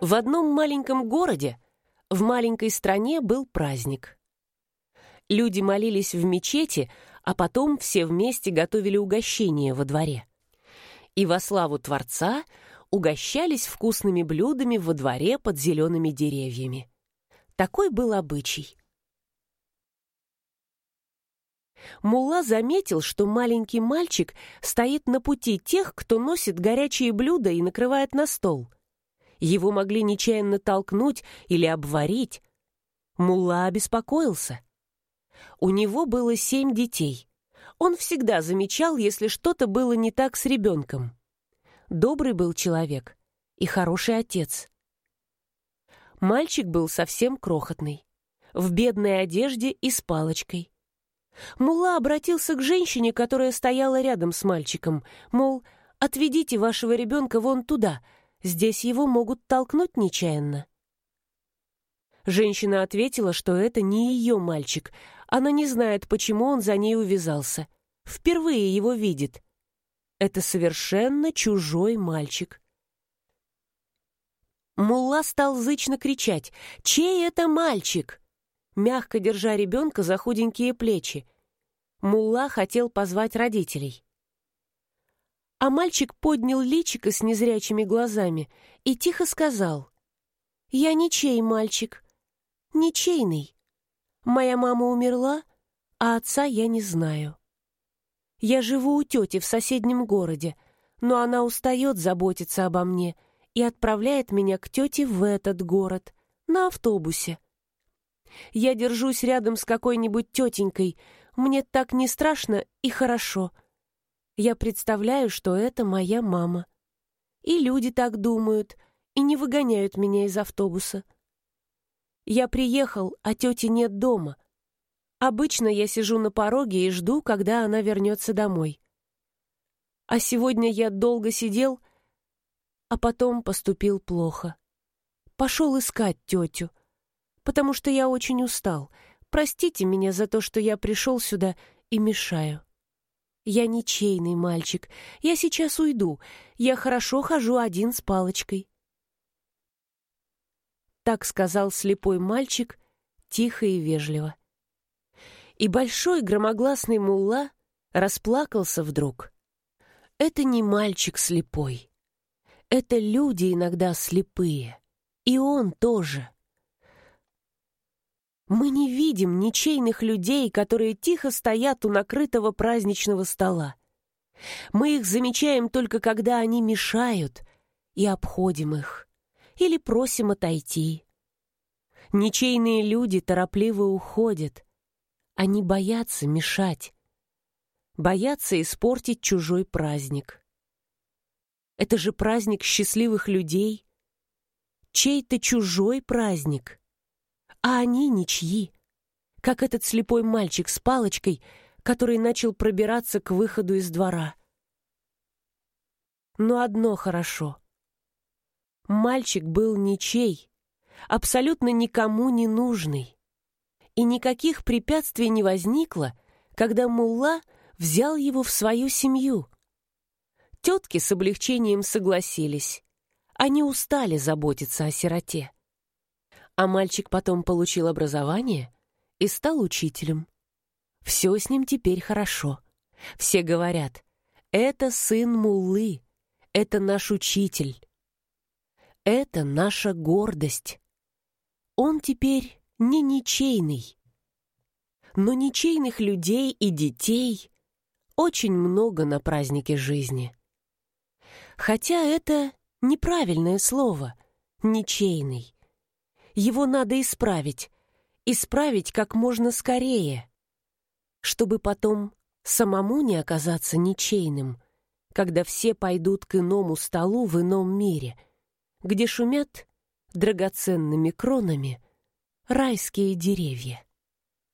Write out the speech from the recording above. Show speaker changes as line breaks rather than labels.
В одном маленьком городе, в маленькой стране был праздник. Люди молились в мечети, а потом все вместе готовили угощение во дворе. И во славу Творца угощались вкусными блюдами во дворе под зелеными деревьями. Такой был обычай. Мулла заметил, что маленький мальчик стоит на пути тех, кто носит горячие блюда и накрывает на стол. Его могли нечаянно толкнуть или обварить. Мулла обеспокоился. У него было семь детей. Он всегда замечал, если что-то было не так с ребенком. Добрый был человек и хороший отец. Мальчик был совсем крохотный, в бедной одежде и с палочкой. Мулла обратился к женщине, которая стояла рядом с мальчиком, мол, «Отведите вашего ребенка вон туда, здесь его могут толкнуть нечаянно». Женщина ответила, что это не ее мальчик. Она не знает, почему он за ней увязался. Впервые его видит. Это совершенно чужой мальчик. Мулла стал зычно кричать «Чей это мальчик?» мягко держа ребенка за худенькие плечи. Мулла хотел позвать родителей. А мальчик поднял личико с незрячими глазами и тихо сказал «Я ничей мальчик, ничейный. Моя мама умерла, а отца я не знаю. Я живу у тети в соседнем городе, но она устает заботиться обо мне и отправляет меня к тете в этот город, на автобусе. Я держусь рядом с какой-нибудь тетенькой. Мне так не страшно и хорошо. Я представляю, что это моя мама. И люди так думают, и не выгоняют меня из автобуса. Я приехал, а тети нет дома. Обычно я сижу на пороге и жду, когда она вернется домой. А сегодня я долго сидел, а потом поступил плохо. Пошел искать тетю — потому что я очень устал. Простите меня за то, что я пришел сюда и мешаю. Я ничейный мальчик. Я сейчас уйду. Я хорошо хожу один с палочкой. Так сказал слепой мальчик, тихо и вежливо. И большой громогласный мулла расплакался вдруг. Это не мальчик слепой. Это люди иногда слепые. И он тоже. Мы не видим ничейных людей, которые тихо стоят у накрытого праздничного стола. Мы их замечаем только когда они мешают, и обходим их, или просим отойти. Ничейные люди торопливо уходят. Они боятся мешать, боятся испортить чужой праздник. Это же праздник счастливых людей, чей-то чужой праздник — а они ничьи. Как этот слепой мальчик с палочкой, который начал пробираться к выходу из двора. Но одно хорошо. Мальчик был ничей, абсолютно никому не нужный. И никаких препятствий не возникло, когда Мулла взял его в свою семью. Тетки с облегчением согласились. Они устали заботиться о сироте. А мальчик потом получил образование и стал учителем. Все с ним теперь хорошо. Все говорят, это сын Муллы, это наш учитель. Это наша гордость. Он теперь не ничейный. Но ничейных людей и детей очень много на празднике жизни. Хотя это неправильное слово «ничейный». Его надо исправить. Исправить как можно скорее. Чтобы потом самому не оказаться ничейным, когда все пойдут к иному столу в ином мире, где шумят драгоценными кронами райские деревья.